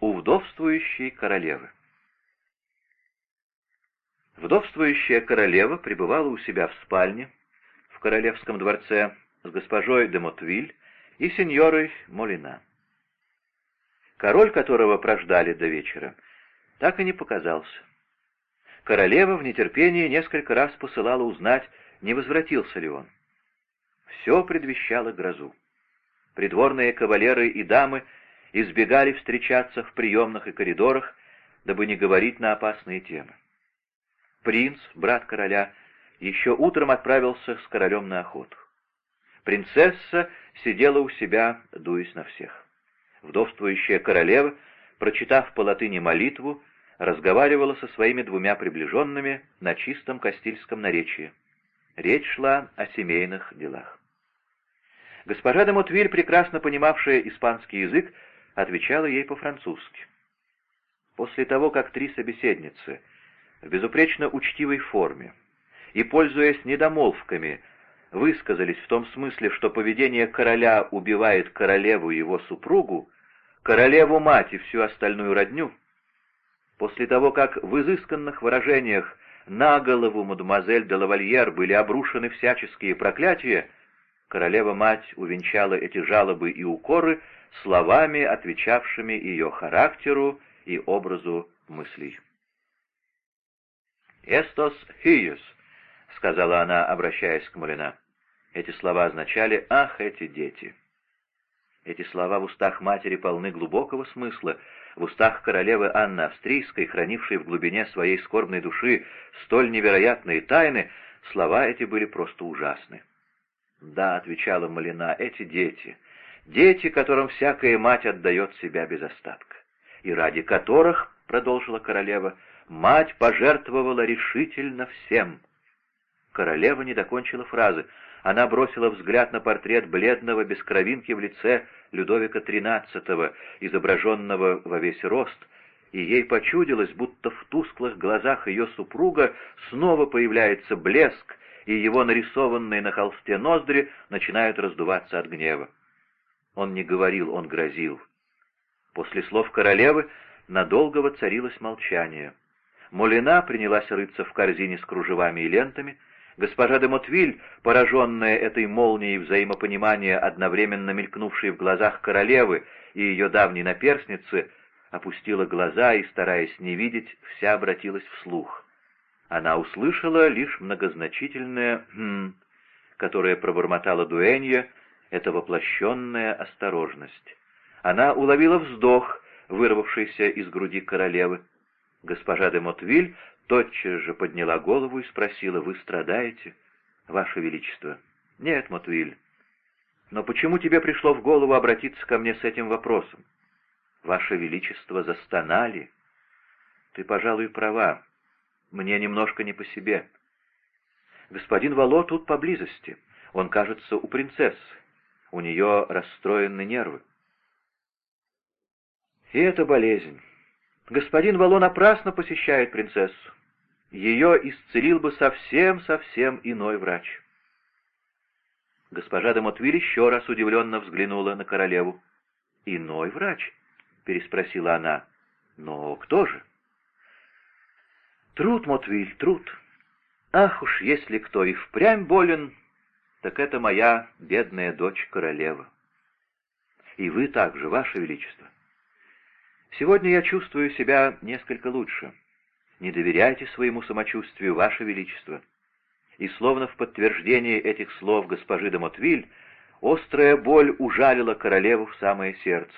у вдовствующей королевы. Вдовствующая королева пребывала у себя в спальне в королевском дворце с госпожой де Мотвиль и сеньорой Молина. Король, которого прождали до вечера, так и не показался. Королева в нетерпении несколько раз посылала узнать, не возвратился ли он. Все предвещало грозу. Придворные кавалеры и дамы избегали встречаться в приемных и коридорах, дабы не говорить на опасные темы. Принц, брат короля, еще утром отправился с королем на охоту. Принцесса сидела у себя, дуясь на всех. Вдовствующая королева, прочитав по латыни молитву, разговаривала со своими двумя приближенными на чистом кастильском наречии. Речь шла о семейных делах. Госпожа де Мотвиль, прекрасно понимавшая испанский язык, отвечала ей по-французски. После того, как три собеседницы в безупречно учтивой форме и, пользуясь недомолвками, высказались в том смысле, что поведение короля убивает королеву и его супругу, королеву-мать и всю остальную родню, после того, как в изысканных выражениях на голову мадемуазель де лавальер были обрушены всяческие проклятия, королева-мать увенчала эти жалобы и укоры словами, отвечавшими ее характеру и образу мыслей. «Эстос хиюс», — сказала она, обращаясь к Малина. Эти слова означали «ах, эти дети». Эти слова в устах матери полны глубокого смысла, в устах королевы Анны Австрийской, хранившей в глубине своей скорбной души столь невероятные тайны, слова эти были просто ужасны. «Да», — отвечала Малина, — «эти дети, дети, которым всякая мать отдает себя без остатка, и ради которых, — продолжила королева, — мать пожертвовала решительно всем». Королева не докончила фразы. Она бросила взгляд на портрет бледного, без кровинки в лице Людовика XIII, изображенного во весь рост, и ей почудилось, будто в тусклых глазах ее супруга снова появляется блеск, и его нарисованные на холсте ноздри начинают раздуваться от гнева. Он не говорил, он грозил. После слов королевы надолго воцарилось молчание. Молина принялась рыться в корзине с кружевами и лентами, Госпожа де Мотвиль, пораженная этой молнией взаимопонимания, одновременно мелькнувшей в глазах королевы и ее давней наперсницы, опустила глаза и, стараясь не видеть, вся обратилась вслух. Она услышала лишь многозначительное «хм», которое пробормотала Дуэнья, это воплощенная осторожность. Она уловила вздох, вырвавшийся из груди королевы. Госпожа де Мотвиль тотчас же подняла голову и спросила, «Вы страдаете, Ваше Величество?» «Нет, Матуиль. Но почему тебе пришло в голову обратиться ко мне с этим вопросом?» «Ваше Величество застонали». «Ты, пожалуй, права. Мне немножко не по себе. Господин Вало тут поблизости. Он, кажется, у принцессы. У нее расстроены нервы». «И это болезнь. Господин Вало напрасно посещает принцессу ее исцелил бы совсем-совсем иной врач. Госпожа де Мотвиль еще раз удивленно взглянула на королеву. «Иной врач?» — переспросила она. «Но кто же?» «Труд, Мотвиль, труд. Ах уж, если кто и впрямь болен, так это моя бедная дочь королева. И вы также, ваше величество. Сегодня я чувствую себя несколько лучше» не доверяйте своему самочувствию, Ваше Величество». И словно в подтверждение этих слов госпожи де Мотвиль, острая боль ужалила королеву в самое сердце.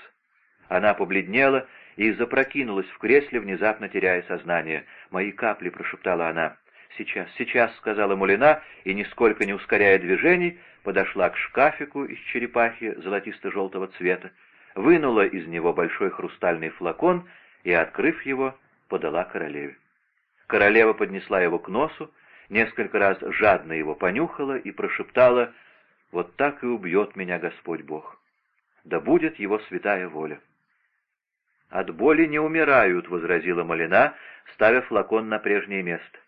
Она побледнела и запрокинулась в кресле, внезапно теряя сознание. «Мои капли», — прошептала она. «Сейчас, сейчас», — сказала Мулина, и, нисколько не ускоряя движений, подошла к шкафику из черепахи золотисто-желтого цвета, вынула из него большой хрустальный флакон и, открыв его, подала королеве. Королева поднесла его к носу, несколько раз жадно его понюхала и прошептала «Вот так и убьет меня Господь Бог. Да будет его святая воля». «От боли не умирают», — возразила Малина, ставя флакон на прежнее место.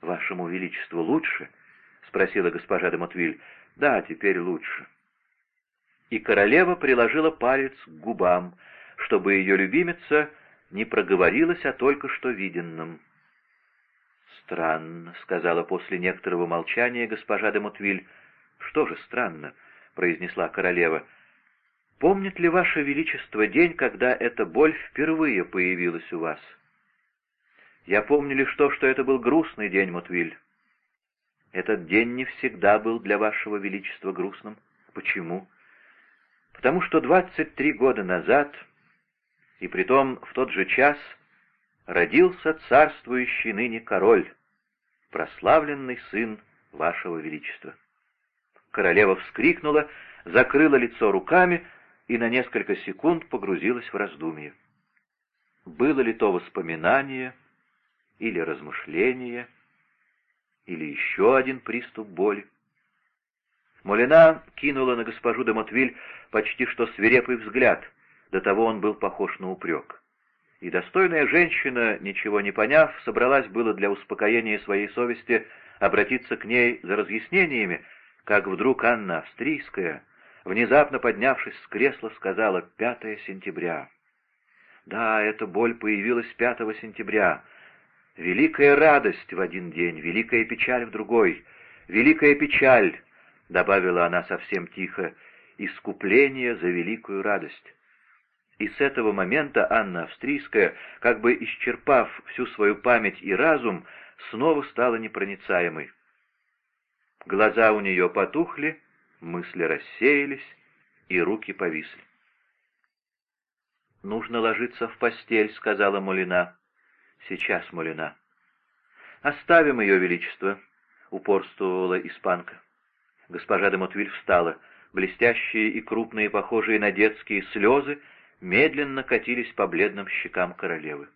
«Вашему Величеству лучше?» — спросила госпожа де Мотвиль. «Да, теперь лучше». И королева приложила палец к губам, чтобы ее любимица не проговорилась о только что виденном. «Странно», — сказала после некоторого молчания госпожа де Мутвиль. «Что же странно?» — произнесла королева. «Помнит ли Ваше Величество день, когда эта боль впервые появилась у вас?» «Я помню лишь то, что это был грустный день, Мутвиль. Этот день не всегда был для Вашего Величества грустным. Почему?» «Потому что двадцать три года назад, и притом в тот же час, родился царствующий ныне король, прославленный сын Вашего Величества». Королева вскрикнула, закрыла лицо руками и на несколько секунд погрузилась в раздумье. Было ли то воспоминание или размышление, или еще один приступ боли? Молина кинула на госпожу де Мотвиль почти что свирепый взгляд, до того он был похож на упрек. И достойная женщина, ничего не поняв, собралась было для успокоения своей совести обратиться к ней за разъяснениями, как вдруг Анна Австрийская, внезапно поднявшись с кресла, сказала «5 сентября». Да, эта боль появилась 5 сентября. Великая радость в один день, великая печаль в другой. Великая печаль, добавила она совсем тихо, искупление за великую радость. И с этого момента Анна Австрийская, как бы исчерпав всю свою память и разум, снова стала непроницаемой. Глаза у нее потухли, мысли рассеялись, и руки повисли. «Нужно ложиться в постель», — сказала Мулина. «Сейчас, Мулина». «Оставим ее величество», — упорствовала испанка. Госпожа де Мотвиль встала. Блестящие и крупные, похожие на детские слезы, медленно катились по бледным щекам королевы.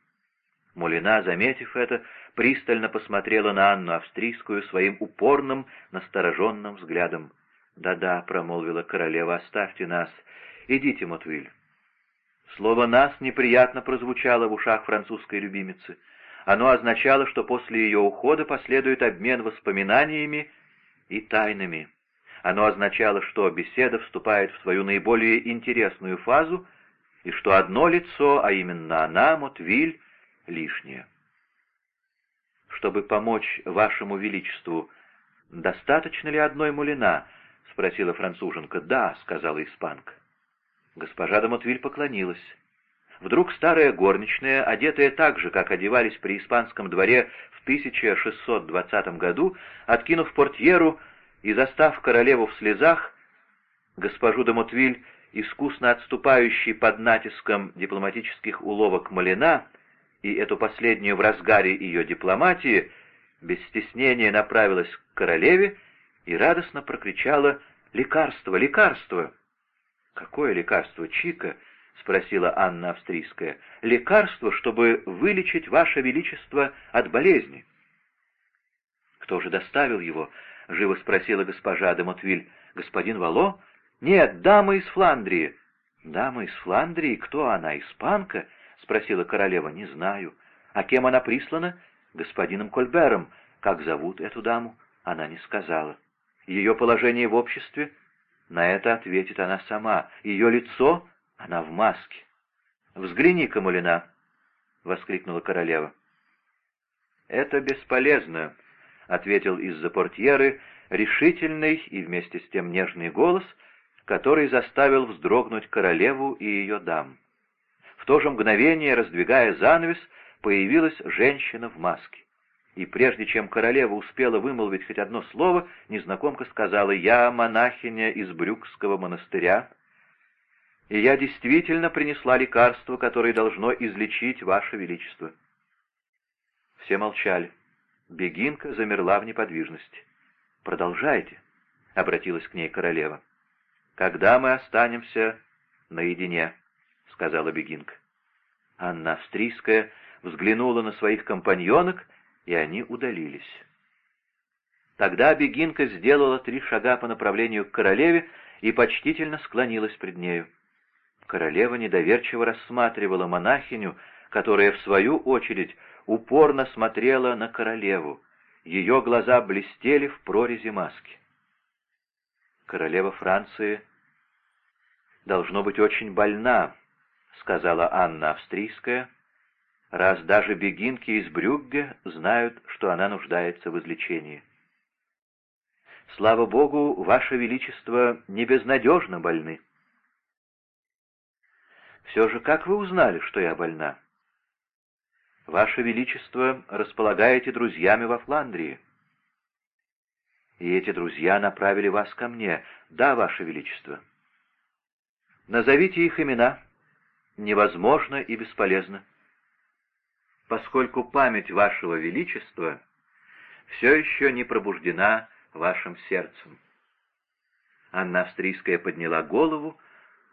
Мулина, заметив это, пристально посмотрела на Анну Австрийскую своим упорным, настороженным взглядом. «Да-да», — промолвила королева, — «оставьте нас. Идите, Мотвиль». Слово «нас» неприятно прозвучало в ушах французской любимицы. Оно означало, что после ее ухода последует обмен воспоминаниями и тайнами. Оно означало, что беседа вступает в свою наиболее интересную фазу, и что одно лицо, а именно она, Мотвиль, лишнее. «Чтобы помочь вашему величеству, достаточно ли одной мулина?» — спросила француженка. «Да», — сказала испанка. Госпожа Домотвиль поклонилась. Вдруг старая горничная, одетая так же, как одевались при испанском дворе в 1620 году, откинув портьеру и застав королеву в слезах, госпожу Домотвиль, искусно отступающей под натиском дипломатических уловок Малина, и эту последнюю в разгаре ее дипломатии, без стеснения направилась к королеве и радостно прокричала «Лекарство! Лекарство!» «Какое лекарство, Чика?» — спросила Анна Австрийская. «Лекарство, чтобы вылечить Ваше Величество от болезни». «Кто же доставил его?» — живо спросила госпожа де. «Господин Вало?» «Нет, дама из Фландрии». «Дама из Фландрии? Кто она, испанка?» — спросила королева. «Не знаю». «А кем она прислана?» «Господином Кольбером». «Как зовут эту даму?» Она не сказала. «Ее положение в обществе?» На это ответит она сама. «Ее лицо?» Она в маске. «Взгляни-ка, Мулина!» — воскликнула королева. «Это бесполезно», — ответил из-за портьеры решительный и вместе с тем нежный голос, который заставил вздрогнуть королеву и ее дам. В то же мгновение, раздвигая занавес, появилась женщина в маске. И прежде чем королева успела вымолвить хоть одно слово, незнакомка сказала «Я монахиня из Брюкского монастыря, и я действительно принесла лекарство, которое должно излечить Ваше Величество». Все молчали. Бегинка замерла в неподвижности. «Продолжайте», — обратилась к ней королева. «Когда мы останемся наедине?» — сказала Бегинка. Анна Австрийская взглянула на своих компаньонок, и они удалились. Тогда Бегинка сделала три шага по направлению к королеве и почтительно склонилась пред нею. Королева недоверчиво рассматривала монахиню, которая, в свою очередь, упорно смотрела на королеву. Ее глаза блестели в прорези маски. Королева Франции должно быть очень больна, — сказала Анна Австрийская, — «раз даже бегинки из Брюгге знают, что она нуждается в излечении». «Слава Богу, Ваше Величество не безнадежно больны». «Все же как вы узнали, что я больна?» «Ваше Величество располагаете друзьями во Фландрии». «И эти друзья направили вас ко мне. Да, Ваше Величество». «Назовите их имена» невозможно и бесполезно, поскольку память вашего величества все еще не пробуждена вашим сердцем. Анна Австрийская подняла голову,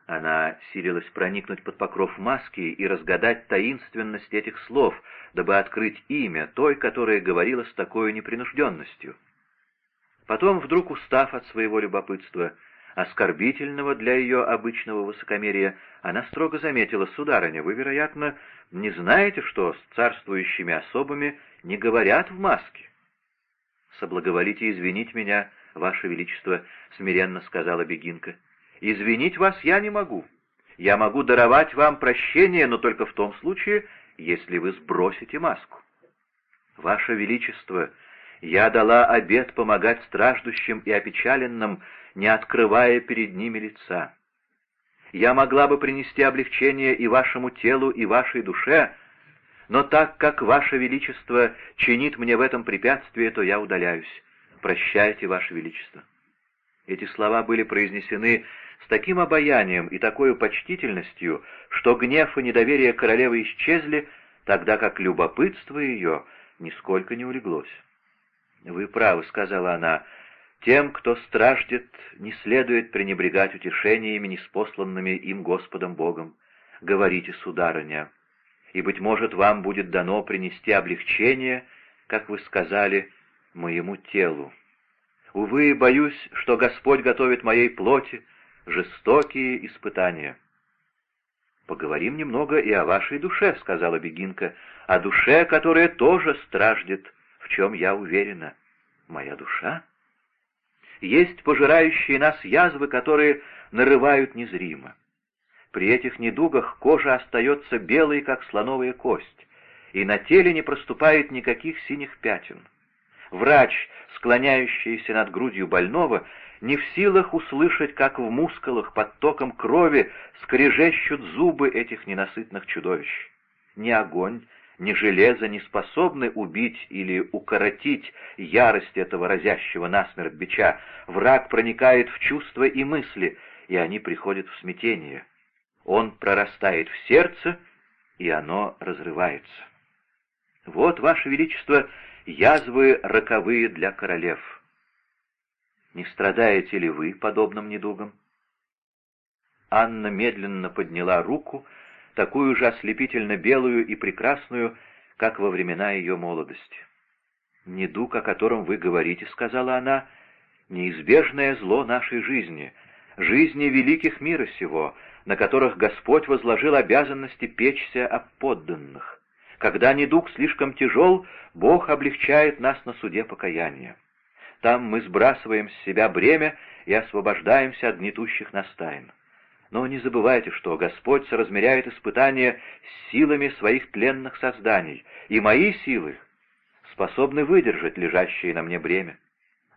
она силилась проникнуть под покров маски и разгадать таинственность этих слов, дабы открыть имя той, которая говорила с такой непринужденностью. Потом, вдруг устав от своего любопытства, оскорбительного для ее обычного высокомерия, она строго заметила, «Сударыня, вы, вероятно, не знаете, что с царствующими особами не говорят в маске?» «Соблаговолите извинить меня, Ваше Величество», — смиренно сказала Бегинка. «Извинить вас я не могу. Я могу даровать вам прощение, но только в том случае, если вы сбросите маску». «Ваше Величество, я дала обет помогать страждущим и опечаленным, не открывая перед ними лица. Я могла бы принести облегчение и вашему телу, и вашей душе, но так как ваше величество чинит мне в этом препятствие, то я удаляюсь. Прощайте, ваше величество». Эти слова были произнесены с таким обаянием и такой почтительностью, что гнев и недоверие королевы исчезли, тогда как любопытство ее нисколько не улеглось. «Вы правы», — сказала она, тем, кто страждет, не следует пренебрегать утешениями, неспосланными им Господом Богом. Говорите, сударыня, и, быть может, вам будет дано принести облегчение, как вы сказали, моему телу. Увы, боюсь, что Господь готовит моей плоти жестокие испытания. «Поговорим немного и о вашей душе», — сказала Бегинка, — «о душе, которая тоже страждет, в чем я уверена». «Моя душа?» Есть пожирающие нас язвы, которые нарывают незримо. При этих недугах кожа остается белой, как слоновая кость, и на теле не проступает никаких синих пятен. Врач, склоняющийся над грудью больного, не в силах услышать, как в мускулах под током крови скрежещут зубы этих ненасытных чудовищ. Ни огонь, ни железо не способны убить или укоротить ярость этого разящего насмерть бича. Враг проникает в чувства и мысли, и они приходят в смятение. Он прорастает в сердце, и оно разрывается. Вот, Ваше Величество, язвы роковые для королев. Не страдаете ли вы подобным недугом? Анна медленно подняла руку, такую же ослепительно белую и прекрасную, как во времена ее молодости. «Недуг, о котором вы говорите, — сказала она, — неизбежное зло нашей жизни, жизни великих мира сего, на которых Господь возложил обязанности печься о подданных. Когда недуг слишком тяжел, Бог облегчает нас на суде покаяния. Там мы сбрасываем с себя бремя и освобождаемся от гнетущих нас тайн. Но не забывайте, что Господь соразмеряет испытания силами своих тленных созданий, и мои силы способны выдержать лежащее на мне бремя.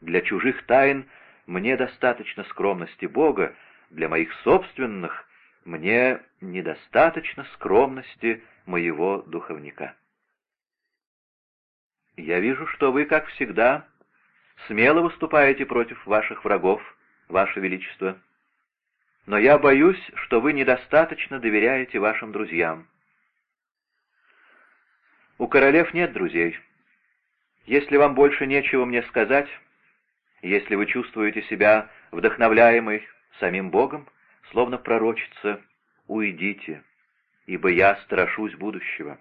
Для чужих тайн мне достаточно скромности Бога, для моих собственных мне недостаточно скромности моего духовника. Я вижу, что вы, как всегда, смело выступаете против ваших врагов, ваше величество но я боюсь, что вы недостаточно доверяете вашим друзьям. У королев нет друзей. Если вам больше нечего мне сказать, если вы чувствуете себя вдохновляемой самим Богом, словно пророчица, уйдите, ибо я страшусь будущего.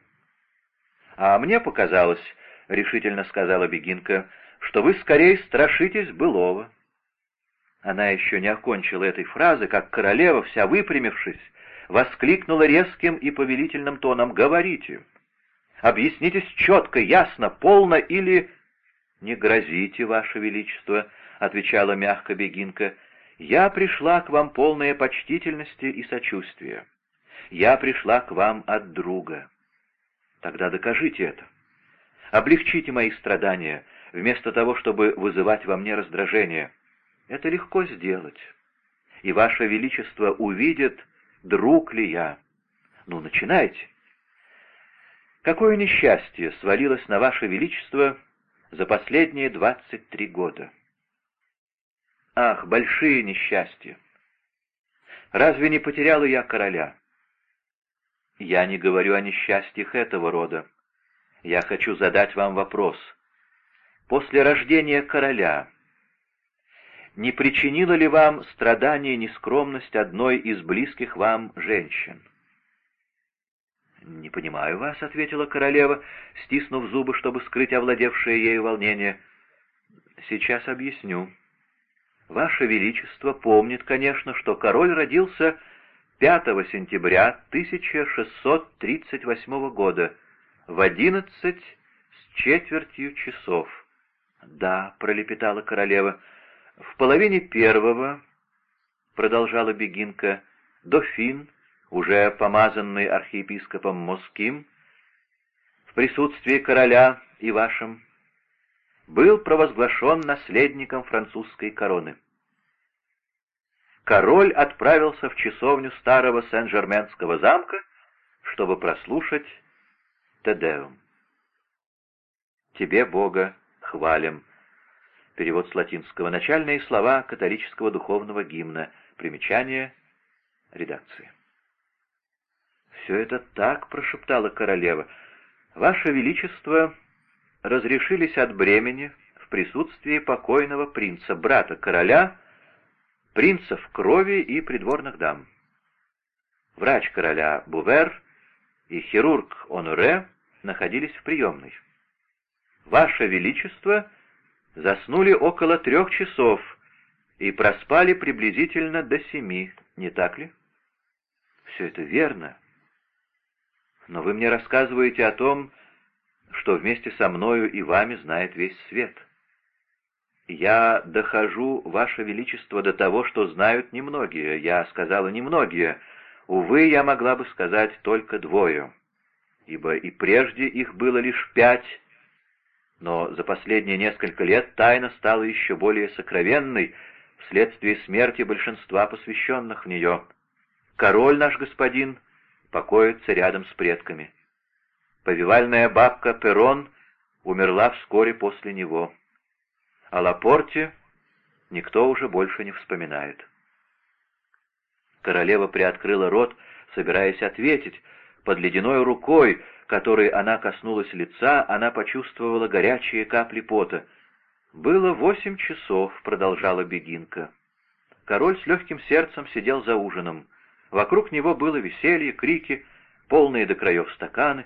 А мне показалось, — решительно сказала Бегинка, — что вы скорее страшитесь былого. Она еще не окончила этой фразы, как королева, вся выпрямившись, воскликнула резким и повелительным тоном «Говорите! Объяснитесь четко, ясно, полно или...» «Не грозите, Ваше Величество», — отвечала мягко Бегинка, — «я пришла к вам полная почтительности и сочувствия. Я пришла к вам от друга. Тогда докажите это. Облегчите мои страдания, вместо того, чтобы вызывать во мне раздражение. Это легко сделать. И Ваше Величество увидит, друг ли я. Ну, начинайте. Какое несчастье свалилось на Ваше Величество за последние двадцать три года? Ах, большие несчастья! Разве не потеряла я короля? Я не говорю о несчастьях этого рода. Я хочу задать вам вопрос. После рождения короля не причинила ли вам страдания и нескромность одной из близких вам женщин? «Не понимаю вас», — ответила королева, стиснув зубы, чтобы скрыть овладевшее ею волнение. «Сейчас объясню. Ваше Величество помнит, конечно, что король родился 5 сентября 1638 года в одиннадцать с четвертью часов. «Да», — пролепетала королева, — «в половине первого», — продолжала Бегинка, — «дофин, уже помазанный архиепископом Моским, в присутствии короля и вашим, был провозглашен наследником французской короны король отправился в часовню старого Сен-Жерменского замка, чтобы прослушать Тедеум. «Тебе, Бога, хвалим». Перевод с латинского. Начальные слова католического духовного гимна. Примечание редакции. «Все это так», — прошептала королева. «Ваше Величество разрешились от бремени в присутствии покойного принца, брата короля, принцев крови и придворных дам. Врач короля Бувер и хирург Оноре находились в приемной. Ваше Величество заснули около трех часов и проспали приблизительно до семи, не так ли? Все это верно. Но вы мне рассказываете о том, что вместе со мною и вами знает весь свет. «Я дохожу, Ваше Величество, до того, что знают немногие. Я сказала немногие. Увы, я могла бы сказать только двое, ибо и прежде их было лишь пять, но за последние несколько лет тайна стала еще более сокровенной вследствие смерти большинства посвященных в нее. Король наш господин покоится рядом с предками. Повивальная бабка Перрон умерла вскоре после него. О Лапорте никто уже больше не вспоминает. Королева приоткрыла рот, собираясь ответить. Под ледяной рукой, которой она коснулась лица, она почувствовала горячие капли пота. «Было восемь часов», — продолжала Бегинка. Король с легким сердцем сидел за ужином. Вокруг него было веселье, крики, полные до краев стаканы.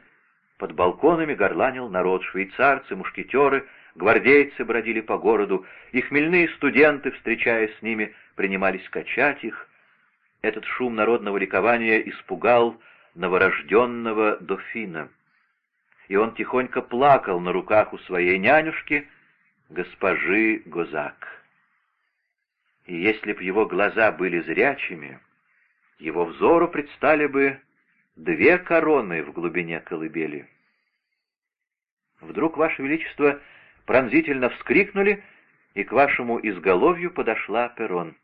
Под балконами горланил народ, швейцарцы, мушкетеры — Гвардейцы бродили по городу, и хмельные студенты, встречаясь с ними, принимались качать их. Этот шум народного ликования испугал новорожденного дофина. И он тихонько плакал на руках у своей нянюшки, госпожи Гозак. И если б его глаза были зрячими, его взору предстали бы две короны в глубине колыбели. Вдруг, Ваше Величество, пронзительно вскрикнули, и к вашему изголовью подошла перрон.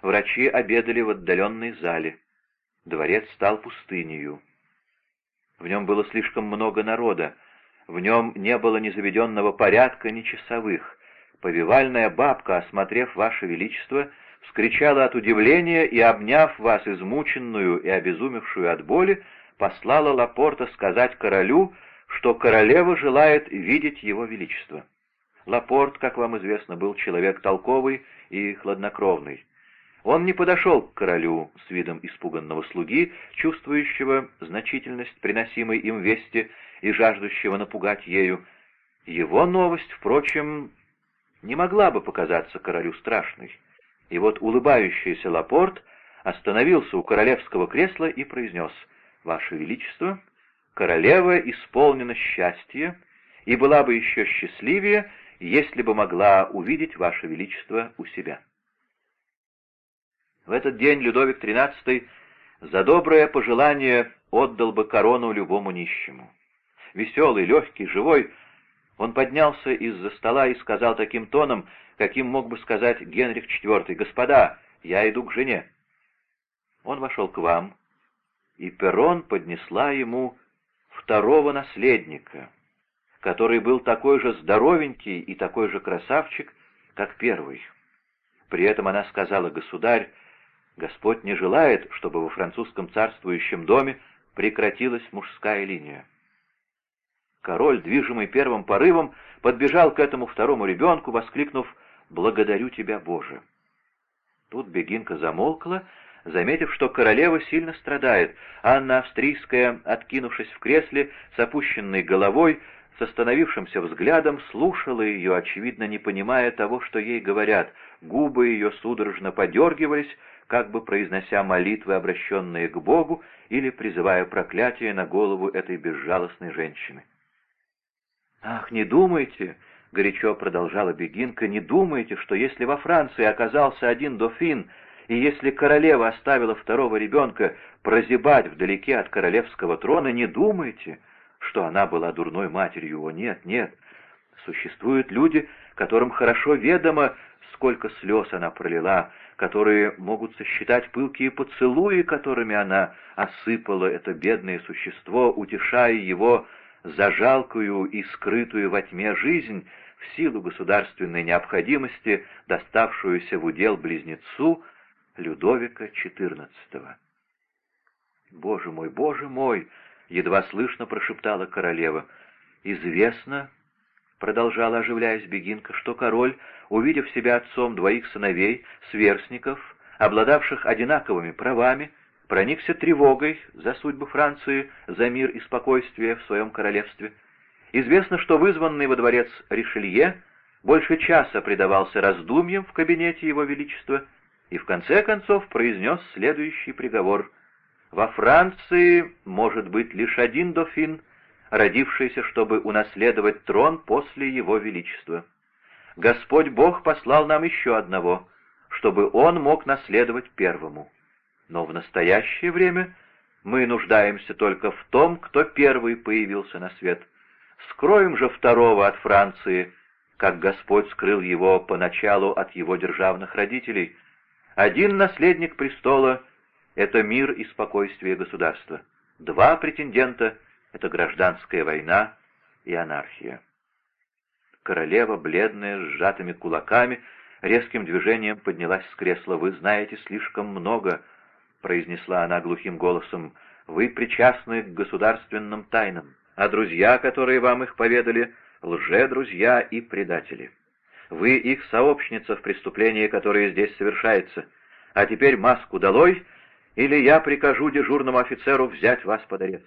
Врачи обедали в отдаленной зале. Дворец стал пустынею. В нем было слишком много народа, в нем не было ни заведенного порядка, ни часовых. Повивальная бабка, осмотрев ваше величество, вскричала от удивления и, обняв вас, измученную и обезумевшую от боли, послала Лапорта сказать королю, что королева желает видеть его величество. Лапорт, как вам известно, был человек толковый и хладнокровный. Он не подошел к королю с видом испуганного слуги, чувствующего значительность приносимой им вести и жаждущего напугать ею. Его новость, впрочем, не могла бы показаться королю страшной. И вот улыбающийся Лапорт остановился у королевского кресла и произнес «Ваше Величество, королева исполнена счастья и была бы еще счастливее, если бы могла увидеть Ваше Величество у себя. В этот день Людовик XIII За доброе пожелание отдал бы корону любому нищему. Веселый, легкий, живой, он поднялся из-за стола и сказал таким тоном, каким мог бы сказать Генрих IV, «Господа, я иду к жене». Он вошел к вам, и Перрон поднесла ему второго наследника, который был такой же здоровенький и такой же красавчик, как первый. При этом она сказала, «Государь, Господь не желает, чтобы во французском царствующем доме прекратилась мужская линия». Король, движимый первым порывом, подбежал к этому второму ребенку, воскликнув «Благодарю тебя, Боже!». Тут Бегинка замолкла, заметив, что королева сильно страдает. Анна Австрийская, откинувшись в кресле, с опущенной головой, с остановившимся взглядом, слушала ее, очевидно, не понимая того, что ей говорят. Губы ее судорожно подергивались, как бы произнося молитвы, обращенные к Богу, или призывая проклятие на голову этой безжалостной женщины. «Ах, не думайте!» — горячо продолжала Бегинка, — «не думайте, что если во Франции оказался один дофин, и если королева оставила второго ребенка прозябать вдалеке от королевского трона, не думайте, что она была дурной матерью. О, нет, нет. Существуют люди, которым хорошо ведомо, сколько слез она пролила, которые могут сосчитать пылкие поцелуи, которыми она осыпала это бедное существо, утешая его за жалкую и скрытую во тьме жизнь, в силу государственной необходимости, доставшуюся в удел близнецу Людовика XIV. «Боже мой, боже мой!» — едва слышно прошептала королева. «Известно, — продолжала, оживляясь Бегинка, — что король, увидев себя отцом двоих сыновей, сверстников, обладавших одинаковыми правами, проникся тревогой за судьбы Франции, за мир и спокойствие в своем королевстве. Известно, что вызванный во дворец Ришелье больше часа предавался раздумьям в кабинете его величества и в конце концов произнес следующий приговор. «Во Франции может быть лишь один дофин, родившийся, чтобы унаследовать трон после его величества. Господь Бог послал нам еще одного, чтобы он мог наследовать первому». Но в настоящее время мы нуждаемся только в том, кто первый появился на свет. Скроем же второго от Франции, как Господь скрыл его поначалу от его державных родителей. Один наследник престола — это мир и спокойствие государства. Два претендента — это гражданская война и анархия. Королева, бледная, с сжатыми кулаками, резким движением поднялась с кресла. «Вы знаете слишком много», — произнесла она глухим голосом, — «вы причастны к государственным тайнам, а друзья, которые вам их поведали, — лже-друзья и предатели. Вы их сообщница в преступлении, которое здесь совершается. А теперь маску долой, или я прикажу дежурному офицеру взять вас под арест.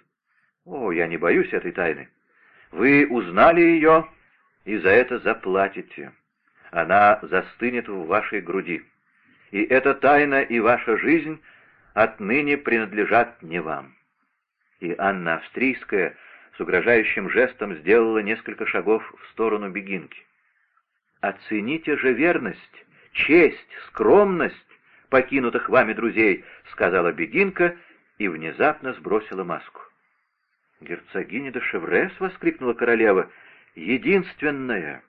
О, я не боюсь этой тайны. Вы узнали ее и за это заплатите. Она застынет в вашей груди. И эта тайна и ваша жизнь отныне принадлежат не вам». И Анна Австрийская с угрожающим жестом сделала несколько шагов в сторону бегинки. «Оцените же верность, честь, скромность покинутых вами друзей», — сказала бегинка и внезапно сбросила маску. «Герцогиня де Шеврес!» — воскликнула королева. «Единственная,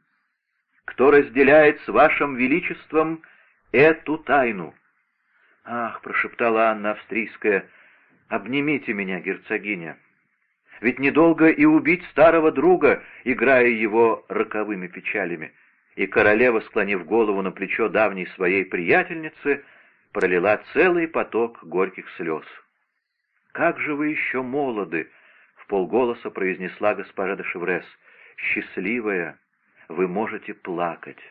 кто разделяет с вашим величеством эту тайну». «Ах!» — прошептала Анна Австрийская. «Обнимите меня, герцогиня. Ведь недолго и убить старого друга, играя его роковыми печалями». И королева, склонив голову на плечо давней своей приятельницы, пролила целый поток горьких слез. «Как же вы еще молоды!» — в полголоса произнесла госпожа де Шеврес. «Счастливая! Вы можете плакать!»